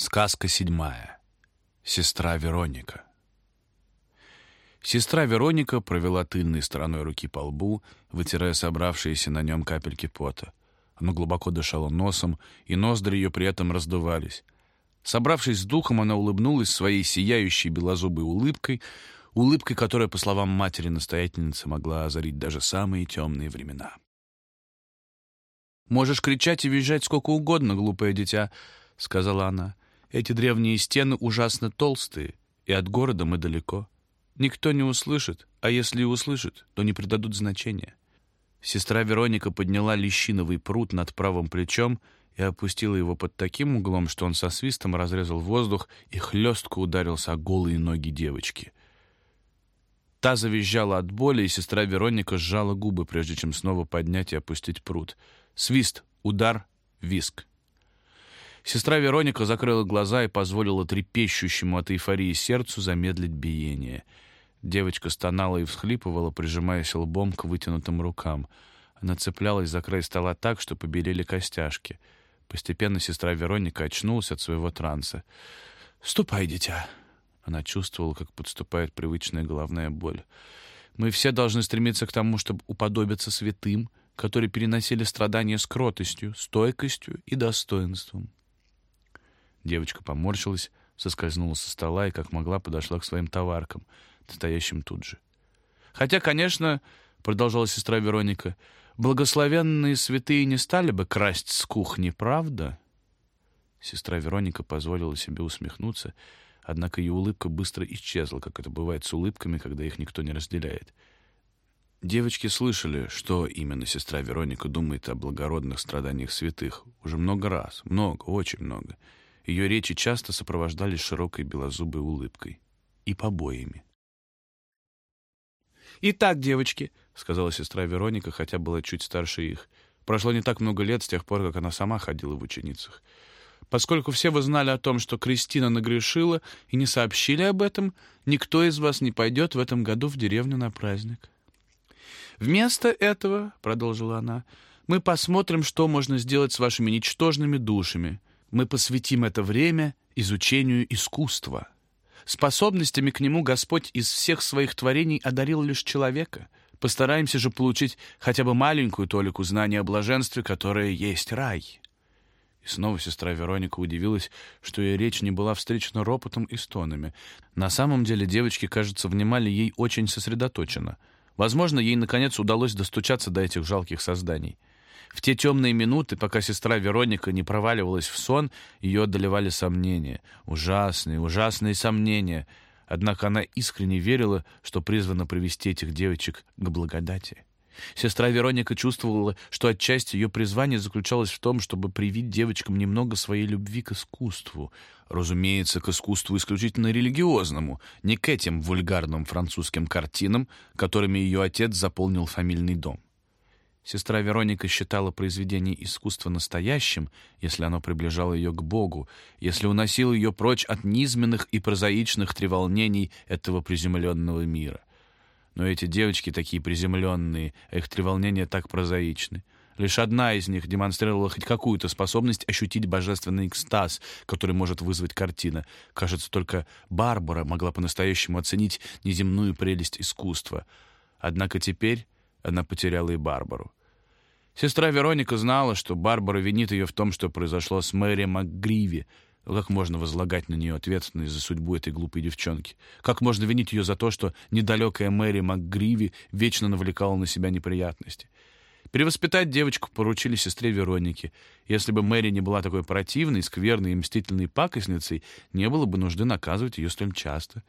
Сказка седьмая. Сестра Вероника. Сестра Вероника провела тыльной стороной руки по лбу, вытирая собравшиеся на нем капельки пота. Она глубоко дышала носом, и ноздри ее при этом раздувались. Собравшись с духом, она улыбнулась своей сияющей белозубой улыбкой, улыбкой, которая, по словам матери-настоятельницы, могла озарить даже самые темные времена. «Можешь кричать и визжать сколько угодно, глупое дитя», — сказала она. «Эти древние стены ужасно толстые, и от города мы далеко. Никто не услышит, а если и услышит, то не придадут значения». Сестра Вероника подняла лещиновый пруд над правым плечом и опустила его под таким углом, что он со свистом разрезал воздух и хлестко ударился о голые ноги девочки. Та завизжала от боли, и сестра Вероника сжала губы, прежде чем снова поднять и опустить пруд. Свист, удар, виск. Сестра Вероника закрыла глаза и позволила трепещущему от эйфории сердцу замедлить биение. Девочка стонала и всхлипывала, прижимаясь лбом к вытянутым рукам. Она цеплялась за край стола так, что побелели костяшки. Постепенно сестра Вероника очнулась от своего транса. «Ступай, дитя!» Она чувствовала, как подступает привычная головная боль. «Мы все должны стремиться к тому, чтобы уподобиться святым, которые переносили страдания с кротостью, стойкостью и достоинством. Девочка поморщилась, соскользнула со стола и, как могла, подошла к своим товаркам, стоящим тут же. «Хотя, конечно, — продолжала сестра Вероника, — благословенные святые не стали бы красть с кухни, правда?» Сестра Вероника позволила себе усмехнуться, однако ее улыбка быстро исчезла, как это бывает с улыбками, когда их никто не разделяет. Девочки слышали, что именно сестра Вероника думает о благородных страданиях святых. Уже много раз. Много, очень много. Ее речи часто сопровождались широкой белозубой улыбкой. И побоями. «Итак, девочки», — сказала сестра Вероника, хотя была чуть старше их. Прошло не так много лет с тех пор, как она сама ходила в ученицах. Поскольку все вы знали о том, что Кристина нагрешила, и не сообщили об этом, никто из вас не пойдет в этом году в деревню на праздник. Вместо этого, — продолжила она, — мы посмотрим, что можно сделать с вашими ничтожными душами. Мы посвятим это время изучению искусства. Способностями к нему Господь из всех своих творений одарил лишь человека. Постараемся же получить хотя бы маленькую толику знания о блаженстве, которое есть рай. И снова сестра Вероника удивилась, что ее речь не была встречена ропотом и стонами. На самом деле девочки, кажется, внимали ей очень сосредоточенно — Возможно, ей, наконец, удалось достучаться до этих жалких созданий. В те темные минуты, пока сестра Вероника не проваливалась в сон, ее одолевали сомнения. Ужасные, ужасные сомнения. Однако она искренне верила, что призвана привести этих девочек к благодати. Сестра Вероника чувствовала, что отчасти ее призвание заключалось в том, чтобы привить девочкам немного своей любви к искусству. Разумеется, к искусству исключительно религиозному, не к этим вульгарным французским картинам, которыми ее отец заполнил фамильный дом. Сестра Вероника считала произведение искусства настоящим, если оно приближало ее к Богу, если уносило ее прочь от низменных и прозаичных треволнений этого приземленного мира. Но эти девочки такие приземленные, а их треволнения так прозаичны. Лишь одна из них демонстрировала хоть какую-то способность ощутить божественный экстаз, который может вызвать картина. Кажется, только Барбара могла по-настоящему оценить неземную прелесть искусства. Однако теперь она потеряла и Барбару. Сестра Вероника знала, что Барбара винит ее в том, что произошло с Мэри МакГриви, как можно возлагать на нее ответственность за судьбу этой глупой девчонки? Как можно винить ее за то, что недалекая Мэри МакГриви вечно навлекала на себя неприятности? Перевоспитать девочку поручили сестре Веронике. Если бы Мэри не была такой противной, скверной и мстительной пакостницей, не было бы нужды наказывать ее столь часто.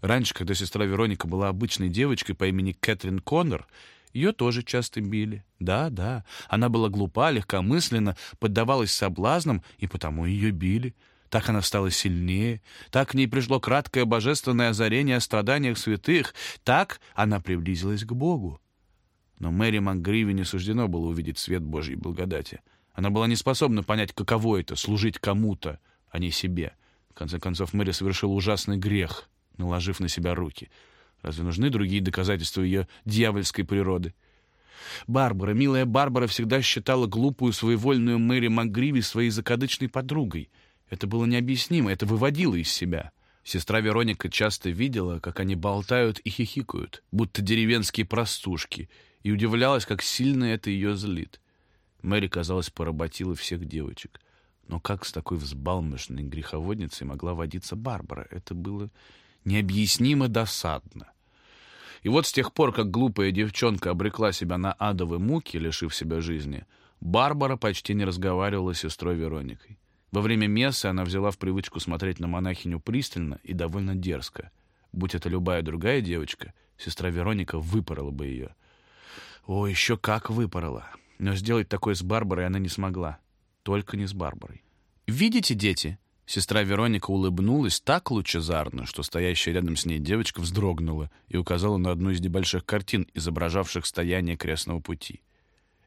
Раньше, когда сестра Вероника была обычной девочкой по имени Кэтрин Коннор, ее тоже часто били. Да, да, она была глупа, легкомысленна, поддавалась соблазнам, и потому ее били. Так она стала сильнее, так к ней пришло краткое божественное озарение о страданиях святых, так она приблизилась к Богу. Но Мэри МакГриве не суждено было увидеть свет Божьей благодати. Она была не способна понять, каково это — служить кому-то, а не себе. В конце концов, Мэри совершила ужасный грех, наложив на себя руки. Разве нужны другие доказательства ее дьявольской природы? Барбара, милая Барбара, всегда считала глупую своевольную Мэри МакГриви своей закадычной подругой — Это было необъяснимо, это выводило из себя. Сестра Вероника часто видела, как они болтают и хихикают, будто деревенские простушки, и удивлялась, как сильно это ее злит. Мэри, казалось, поработила всех девочек. Но как с такой взбалмошной греховодницей могла водиться Барбара? Это было необъяснимо досадно. И вот с тех пор, как глупая девчонка обрекла себя на адовые муки, лишив себя жизни, Барбара почти не разговаривала с сестрой Вероникой. Во время мессы она взяла в привычку смотреть на монахиню пристально и довольно дерзко. Будь это любая другая девочка, сестра Вероника выпорола бы ее. О, еще как выпорола! Но сделать такое с Барбарой она не смогла. Только не с Барбарой. «Видите, дети?» Сестра Вероника улыбнулась так лучезарно, что стоящая рядом с ней девочка вздрогнула и указала на одну из небольших картин, изображавших стояние крестного пути.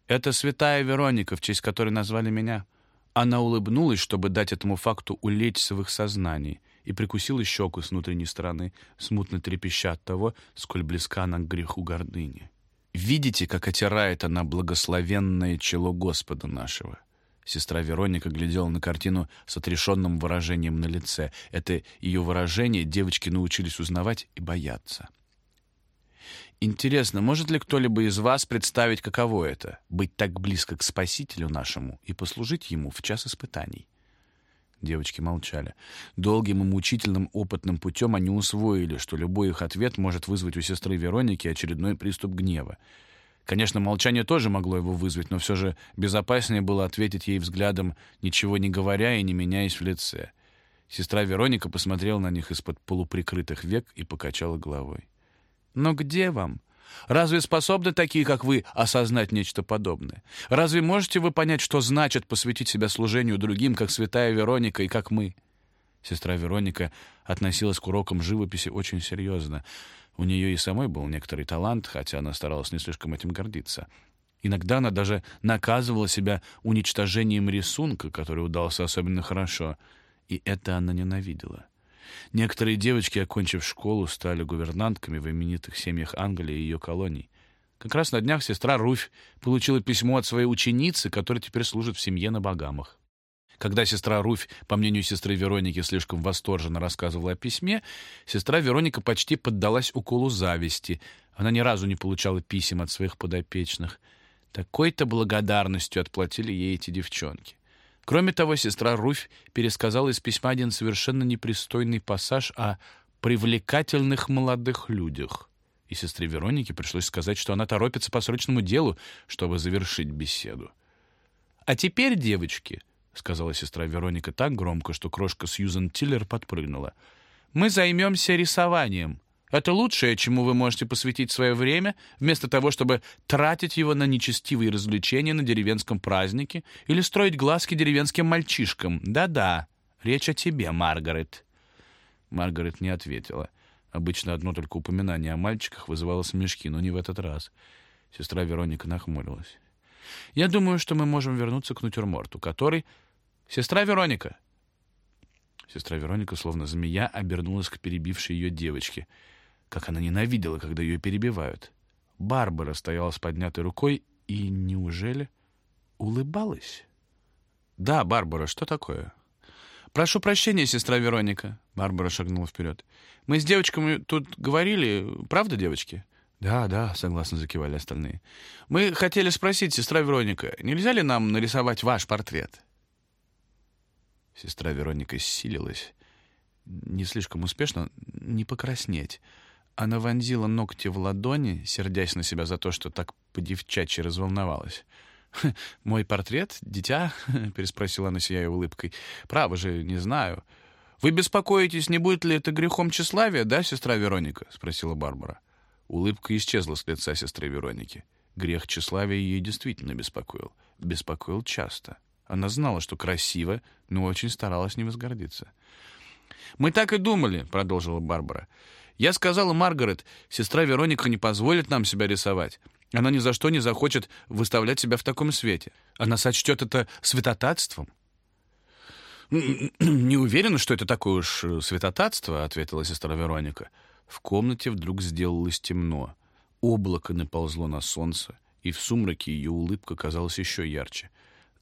«Это святая Вероника, в честь которой назвали меня». Она улыбнулась, чтобы дать этому факту улечься в их сознании, и прикусила щеку с внутренней стороны, смутно трепеща от того, сколь близка она к греху гордыни. «Видите, как отирает она благословенное чело Господа нашего?» Сестра Вероника глядела на картину с отрешенным выражением на лице. Это ее выражение девочки научились узнавать и бояться. Интересно, может ли кто-либо из вас представить, каково это — быть так близко к Спасителю нашему и послужить Ему в час испытаний? Девочки молчали. Долгим и мучительным опытным путем они усвоили, что любой их ответ может вызвать у сестры Вероники очередной приступ гнева. Конечно, молчание тоже могло его вызвать, но все же безопаснее было ответить ей взглядом, ничего не говоря и не меняясь в лице. Сестра Вероника посмотрела на них из-под полуприкрытых век и покачала головой. «Но где вам? Разве способны такие, как вы, осознать нечто подобное? Разве можете вы понять, что значит посвятить себя служению другим, как святая Вероника и как мы?» Сестра Вероника относилась к урокам живописи очень серьезно. У нее и самой был некоторый талант, хотя она старалась не слишком этим гордиться. Иногда она даже наказывала себя уничтожением рисунка, который удался особенно хорошо, и это она ненавидела. Некоторые девочки, окончив школу, стали гувернантками в именитых семьях Англии и ее колоний. Как раз на днях сестра Руфь получила письмо от своей ученицы, которая теперь служит в семье на Багамах. Когда сестра Руфь, по мнению сестры Вероники, слишком восторженно рассказывала о письме, сестра Вероника почти поддалась уколу зависти. Она ни разу не получала писем от своих подопечных. Такой-то благодарностью отплатили ей эти девчонки. Кроме того, сестра Руфь пересказала из письма один совершенно непристойный пассаж о привлекательных молодых людях. И сестре Веронике пришлось сказать, что она торопится по срочному делу, чтобы завершить беседу. «А теперь, девочки», — сказала сестра Вероника так громко, что крошка Сьюзен Тиллер подпрыгнула. «Мы займемся рисованием. Это лучшее, чему вы можете посвятить свое время, вместо того, чтобы тратить его на нечестивые развлечения на деревенском празднике или строить глазки деревенским мальчишкам. Да-да, речь о тебе, Маргарет». Маргарет не ответила. Обычно одно только упоминание о мальчиках вызывало смешки, но не в этот раз. Сестра Вероника нахмурилась. «Я думаю, что мы можем вернуться к натюрморту, который «Сестра Вероника!» Сестра Вероника, словно змея, обернулась к перебившей ее девочке. Как она ненавидела, когда ее перебивают. Барбара стояла с поднятой рукой и, неужели, улыбалась? «Да, Барбара, что такое?» «Прошу прощения, сестра Вероника», — Барбара шагнула вперед. «Мы с девочками тут говорили, правда, девочки?» «Да, да», — согласно закивали остальные. «Мы хотели спросить, сестра Вероника, нельзя ли нам нарисовать ваш портрет?» Сестра Вероника силилась. Не слишком успешно, не покраснеть. Она вонзила ногти в ладони, сердясь на себя за то, что так по-девчачьи разволновалась. «Мой портрет, дитя?» — переспросила она, сияя улыбкой. «Право же, не знаю». «Вы беспокоитесь, не будет ли это грехом тщеславия, да, сестра Вероника?» — спросила Барбара. Улыбка исчезла с лица сестры Вероники. Грех тщеславия ее действительно беспокоил. Беспокоил часто. Она знала, что красиво, но очень старалась не возгордиться. «Мы так и думали», — продолжила Барбара. «Я сказала Маргарет, сестра Вероника не позволит нам себя рисовать. Она ни за что не захочет выставлять себя в таком свете. Она сочтет это святотатством». «Не уверена, что это такое уж э, святотатство», — ответила сестра Вероника. В комнате вдруг сделалось темно. Облако наползло на солнце, и в сумраке ее улыбка казалась еще ярче.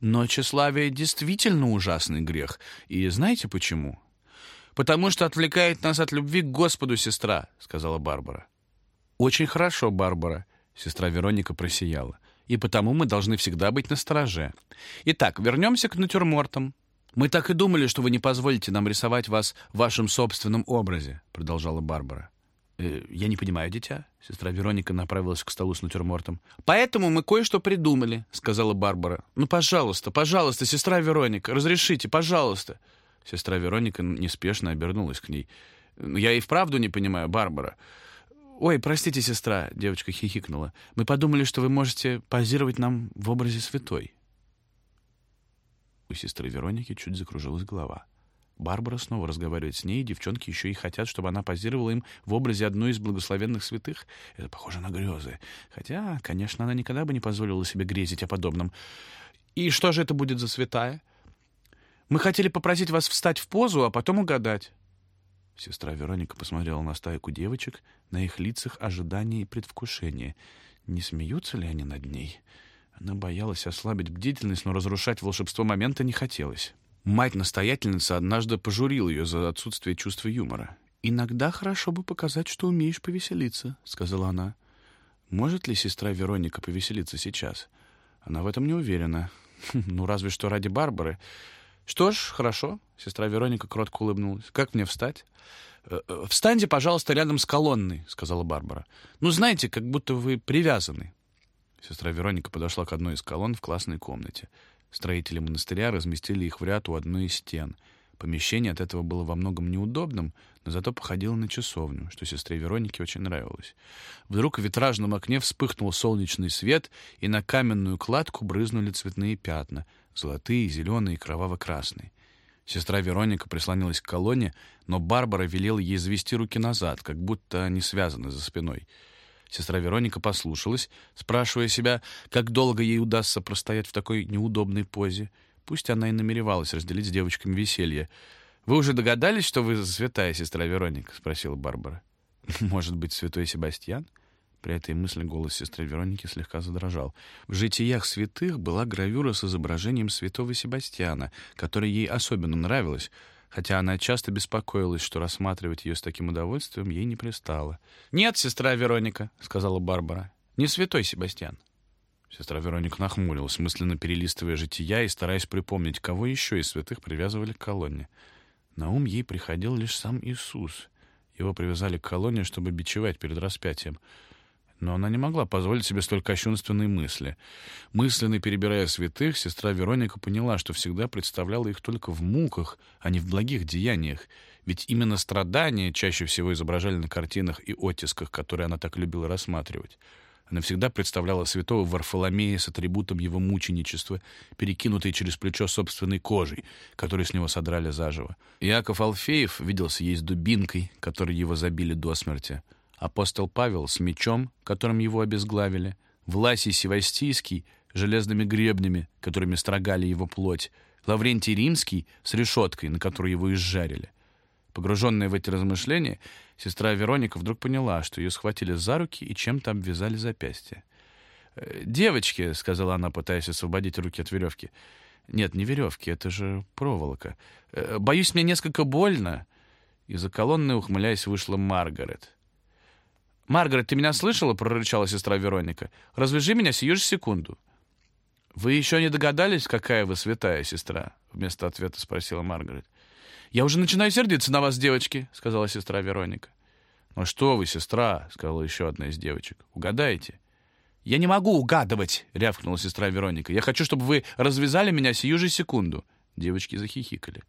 Но тщеславие действительно ужасный грех. И знаете почему? «Потому что отвлекает нас от любви к Господу, сестра», — сказала Барбара. «Очень хорошо, Барбара», — сестра Вероника просияла. «И потому мы должны всегда быть настороже. Итак, вернемся к натюрмортам. Мы так и думали, что вы не позволите нам рисовать вас в вашем собственном образе», — продолжала Барбара. «Э, «Я не понимаю, дитя». Сестра Вероника направилась к столу с натюрмортом. «Поэтому мы кое-что придумали», — сказала Барбара. «Ну, пожалуйста, пожалуйста, сестра Вероника, разрешите, пожалуйста». Сестра Вероника неспешно обернулась к ней. «Я и вправду не понимаю, Барбара». «Ой, простите, сестра», — девочка хихикнула. «Мы подумали, что вы можете позировать нам в образе святой». У сестры Вероники чуть закружилась голова. Барбара снова разговаривает с ней, и девчонки еще и хотят, чтобы она позировала им в образе одной из благословенных святых. Это похоже на грезы. Хотя, конечно, она никогда бы не позволила себе грезить о подобном. «И что же это будет за святая?» Мы хотели попросить вас встать в позу, а потом угадать». Сестра Вероника посмотрела на стайку девочек, на их лицах ожидание и предвкушение. Не смеются ли они над ней? Она боялась ослабить бдительность, но разрушать волшебство момента не хотелось. Мать-настоятельница однажды пожурила ее за отсутствие чувства юмора. «Иногда хорошо бы показать, что умеешь повеселиться», — сказала она. «Может ли сестра Вероника повеселиться сейчас?» Она в этом не уверена. Ну, разве что ради Барбары. «Что ж, хорошо», — сестра Вероника кротко улыбнулась. «Как мне встать?» «Э, э, «Встаньте, пожалуйста, рядом с колонной», — сказала Барбара. «Ну, знаете, как будто вы привязаны». Сестра Вероника подошла к одной из колонн в классной комнате. Строители монастыря разместили их в ряд у одной из стен. Помещение от этого было во многом неудобным, но зато походило на часовню, что сестре Веронике очень нравилось. Вдруг в витражном окне вспыхнул солнечный свет, и на каменную кладку брызнули цветные пятна — золотые, зеленые и кроваво-красные. Сестра Вероника прислонилась к колонне, но Барбара велела ей завести руки назад, как будто они связаны за спиной. Сестра Вероника послушалась, спрашивая себя, как долго ей удастся простоять в такой неудобной позе. Пусть она и намеревалась разделить с девочками веселье. «Вы уже догадались, что вы святая сестра Вероника?» — спросила Барбара. «Может быть, святой Себастьян?» При этой мысли голос сестры Вероники слегка задрожал. В «Житиях святых» была гравюра с изображением святого Себастьяна, которая ей особенно нравилась, хотя она часто беспокоилась, что рассматривать ее с таким удовольствием ей не пристало. «Нет, сестра Вероника», — сказала Барбара, — «не святой Себастьян». Сестра Вероника нахмурилась, мысленно перелистывая жития и стараясь припомнить, кого еще из святых привязывали к колонне. На ум ей приходил лишь сам Иисус. Его привязали к колонне, чтобы бичевать перед распятием — но она не могла позволить себе столь кощунственные мысли. Мысленно перебирая святых, сестра Вероника поняла, что всегда представляла их только в муках, а не в благих деяниях. Ведь именно страдания чаще всего изображали на картинах и оттисках, которые она так любила рассматривать. Она всегда представляла святого Варфоломея с атрибутом его мученичества, перекинутой через плечо собственной кожей, которую с него содрали заживо. Иаков Алфеев виделся ей с дубинкой, которой его забили до смерти — апостол Павел с мечом, которым его обезглавили, Власий Севастийский железными гребнями, которыми строгали его плоть, Лаврентий Римский с решеткой, на которую его изжарили. Погруженная в эти размышления, сестра Вероника вдруг поняла, что ее схватили за руки и чем-то обвязали запястье. «Э, «Девочки», — сказала она, пытаясь освободить руки от веревки. «Нет, не веревки, это же проволока. Э, боюсь, мне несколько больно». Из-за колонны, ухмыляясь, вышла Маргарет. «Маргарет, ты меня слышала?» — прорычала сестра Вероника. «Развяжи меня сию же секунду». «Вы еще не догадались, какая вы святая сестра?» — вместо ответа спросила Маргарет. «Я уже начинаю сердиться на вас, девочки», — сказала сестра Вероника. «Ну что вы, сестра?» — сказала еще одна из девочек. «Угадайте». «Я не могу угадывать!» — рявкнула сестра Вероника. «Я хочу, чтобы вы развязали меня сию же секунду». Девочки захихикали.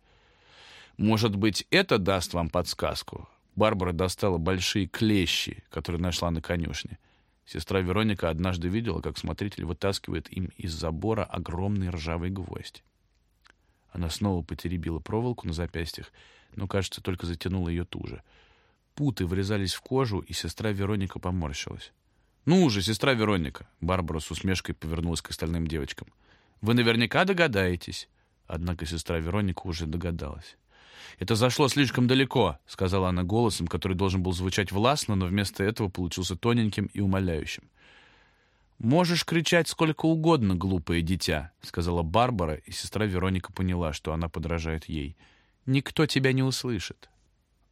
«Может быть, это даст вам подсказку?» Барбара достала большие клещи, которые нашла на конюшне. Сестра Вероника однажды видела, как смотритель вытаскивает им из забора огромный ржавый гвоздь. Она снова потеребила проволоку на запястьях, но, кажется, только затянула ее туже. Путы врезались в кожу, и сестра Вероника поморщилась. «Ну уже, сестра Вероника!» Барбара с усмешкой повернулась к остальным девочкам. «Вы наверняка догадаетесь!» Однако сестра Вероника уже догадалась. «Это зашло слишком далеко», — сказала она голосом, который должен был звучать властно, но вместо этого получился тоненьким и умоляющим. «Можешь кричать сколько угодно, глупое дитя», — сказала Барбара, и сестра Вероника поняла, что она подражает ей. «Никто тебя не услышит».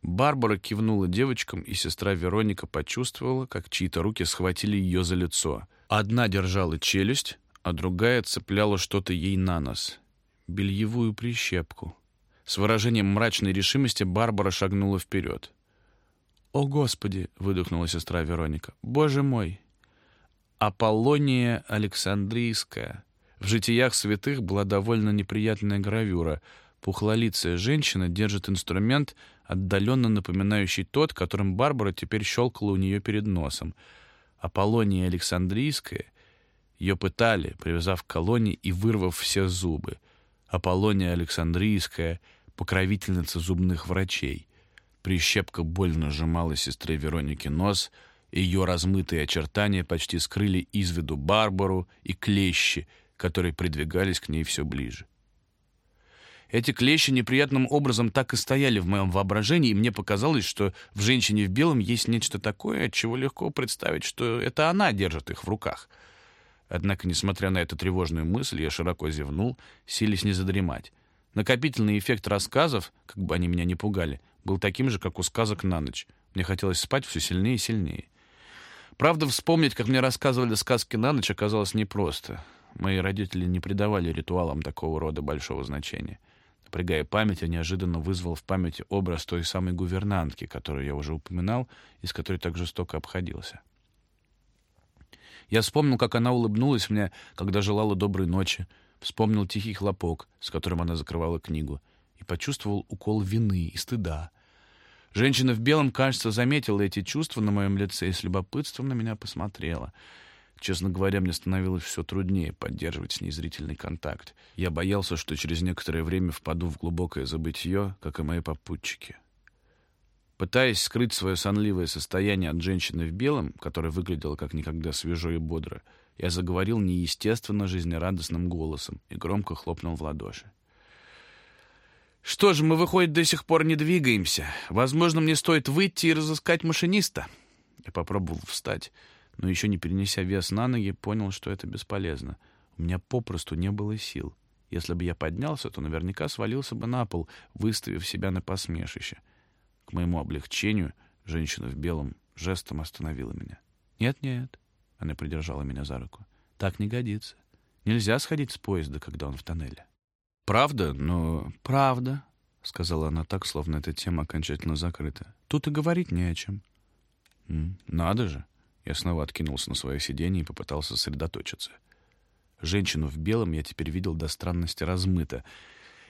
Барбара кивнула девочкам, и сестра Вероника почувствовала, как чьи-то руки схватили ее за лицо. Одна держала челюсть, а другая цепляла что-то ей на нос. Бельевую прищепку. С выражением мрачной решимости Барбара шагнула вперед. «О, Господи!» — выдохнула сестра Вероника. «Боже мой!» Аполлония Александрийская. В «Житиях святых» была довольно неприятная гравюра. Пухлолицая женщина держит инструмент, отдаленно напоминающий тот, которым Барбара теперь щелкала у нее перед носом. Аполлония Александрийская. Ее пытали, привязав к колонне и вырвав все зубы. Аполлония Александрийская, покровительница зубных врачей. Прищепка больно сжимала сестре Веронике нос, ее размытые очертания почти скрыли из виду Барбару и клещи, которые придвигались к ней все ближе. Эти клещи неприятным образом так и стояли в моем воображении, и мне показалось, что в женщине в белом есть нечто такое, от чего легко представить, что это она держит их в руках. Однако, несмотря на эту тревожную мысль, я широко зевнул, силясь не задремать. Накопительный эффект рассказов, как бы они меня не пугали, был таким же, как у сказок на ночь. Мне хотелось спать все сильнее и сильнее. Правда, вспомнить, как мне рассказывали сказки на ночь, оказалось непросто. Мои родители не придавали ритуалам такого рода большого значения. Напрягая память, я неожиданно вызвал в памяти образ той самой гувернантки, которую я уже упоминал и с которой так жестоко обходился. Я вспомнил, как она улыбнулась мне, когда желала доброй ночи, вспомнил тихий хлопок, с которым она закрывала книгу, и почувствовал укол вины и стыда. Женщина в белом, кажется, заметила эти чувства на моем лице и с любопытством на меня посмотрела — Честно говоря, мне становилось все труднее поддерживать с ней зрительный контакт. Я боялся, что через некоторое время впаду в глубокое забытье, как и мои попутчики. Пытаясь скрыть свое сонливое состояние от женщины в белом, которая выглядела как никогда свежо и бодро, я заговорил неестественно жизнерадостным голосом и громко хлопнул в ладоши. «Что же, мы, выходит, до сих пор не двигаемся. Возможно, мне стоит выйти и разыскать машиниста». Я попробовал встать но еще не перенеся вес на ноги, понял, что это бесполезно. У меня попросту не было сил. Если бы я поднялся, то наверняка свалился бы на пол, выставив себя на посмешище. К моему облегчению женщина в белом жестом остановила меня. «Нет-нет», — она придержала меня за руку, — «так не годится. Нельзя сходить с поезда, когда он в тоннеле». «Правда? Но...» «Правда», — сказала она так, словно эта тема окончательно закрыта. «Тут и говорить не о чем». «Надо же. Я снова откинулся на свое сиденье и попытался сосредоточиться. Женщину в белом я теперь видел до странности размыто.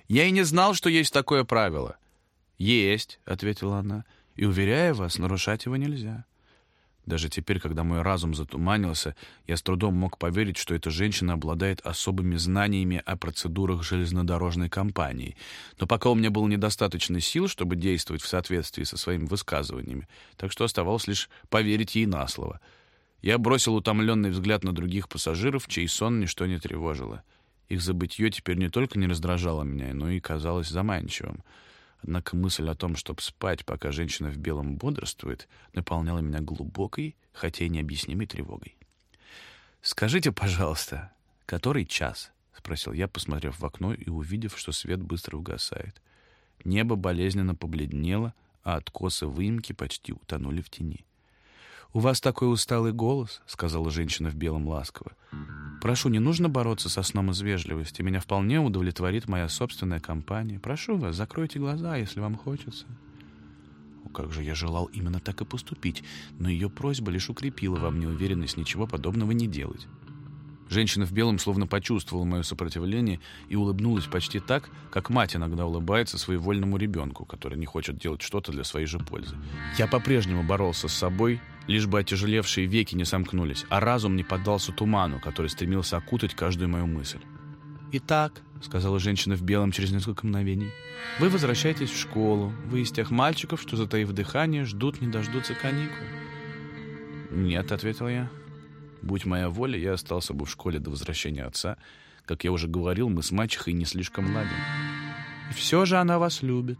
«Я и не знал, что есть такое правило». «Есть», — ответила она, — «и, уверяю вас, нарушать его нельзя». Даже теперь, когда мой разум затуманился, я с трудом мог поверить, что эта женщина обладает особыми знаниями о процедурах железнодорожной компании. Но пока у меня было недостаточно сил, чтобы действовать в соответствии со своими высказываниями, так что оставалось лишь поверить ей на слово. Я бросил утомленный взгляд на других пассажиров, чей сон ничто не тревожило. Их забытье теперь не только не раздражало меня, но и казалось заманчивым. Однако мысль о том, чтобы спать, пока женщина в белом бодрствует, наполняла меня глубокой, хотя и необъяснимой тревогой. «Скажите, пожалуйста, который час?» — спросил я, посмотрев в окно и увидев, что свет быстро угасает. Небо болезненно побледнело, а откосы выемки почти утонули в тени. «У вас такой усталый голос», — сказала женщина в белом ласково. «Прошу, не нужно бороться со сном из вежливости. Меня вполне удовлетворит моя собственная компания. Прошу вас, закройте глаза, если вам хочется». О, как же я желал именно так и поступить, но ее просьба лишь укрепила во мне уверенность ничего подобного не делать. Женщина в белом словно почувствовала мое сопротивление и улыбнулась почти так, как мать иногда улыбается своевольному ребенку, который не хочет делать что-то для своей же пользы. Я по-прежнему боролся с собой, лишь бы отяжелевшие веки не сомкнулись, а разум не поддался туману, который стремился окутать каждую мою мысль. «Итак», — сказала женщина в белом через несколько мгновений, — «вы возвращаетесь в школу. Вы из тех мальчиков, что, затаив дыхание, ждут, не дождутся каникул». «Нет», — ответил я. Будь моя воля, я остался бы в школе до возвращения отца. Как я уже говорил, мы с мачехой не слишком ладим. И все же она вас любит.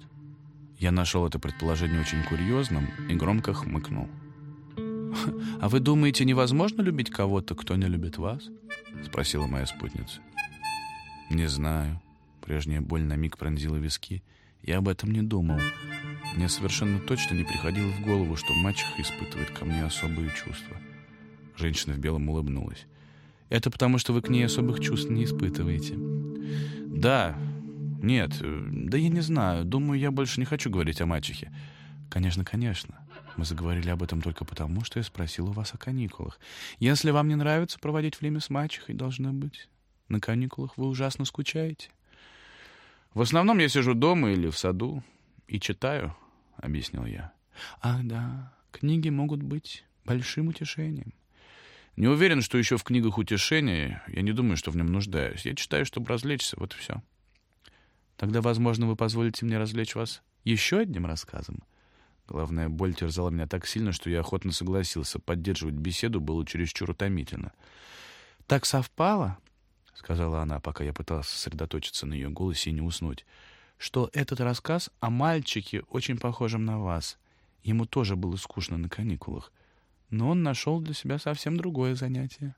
Я нашел это предположение очень курьезным и громко хмыкнул. «А вы думаете, невозможно любить кого-то, кто не любит вас?» — спросила моя спутница. «Не знаю». Прежняя боль на миг пронзила виски. Я об этом не думал. Мне совершенно точно не приходило в голову, что мачеха испытывает ко мне особые чувства. Женщина в белом улыбнулась. «Это потому, что вы к ней особых чувств не испытываете». «Да, нет, да я не знаю. Думаю, я больше не хочу говорить о мачехе». «Конечно, конечно. Мы заговорили об этом только потому, что я спросил у вас о каникулах. Если вам не нравится проводить время с мачехой, должно быть, на каникулах вы ужасно скучаете». «В основном я сижу дома или в саду и читаю», — объяснил я. «Ах, да, книги могут быть большим утешением». Не уверен, что еще в книгах утешения. Я не думаю, что в нем нуждаюсь. Я читаю, чтобы развлечься, вот и все. Тогда, возможно, вы позволите мне развлечь вас еще одним рассказом. Главная боль терзала меня так сильно, что я охотно согласился. Поддерживать беседу было чересчур утомительно. «Так совпало», — сказала она, пока я пытался сосредоточиться на ее голосе и не уснуть, «что этот рассказ о мальчике, очень похожем на вас. Ему тоже было скучно на каникулах но он нашел для себя совсем другое занятие.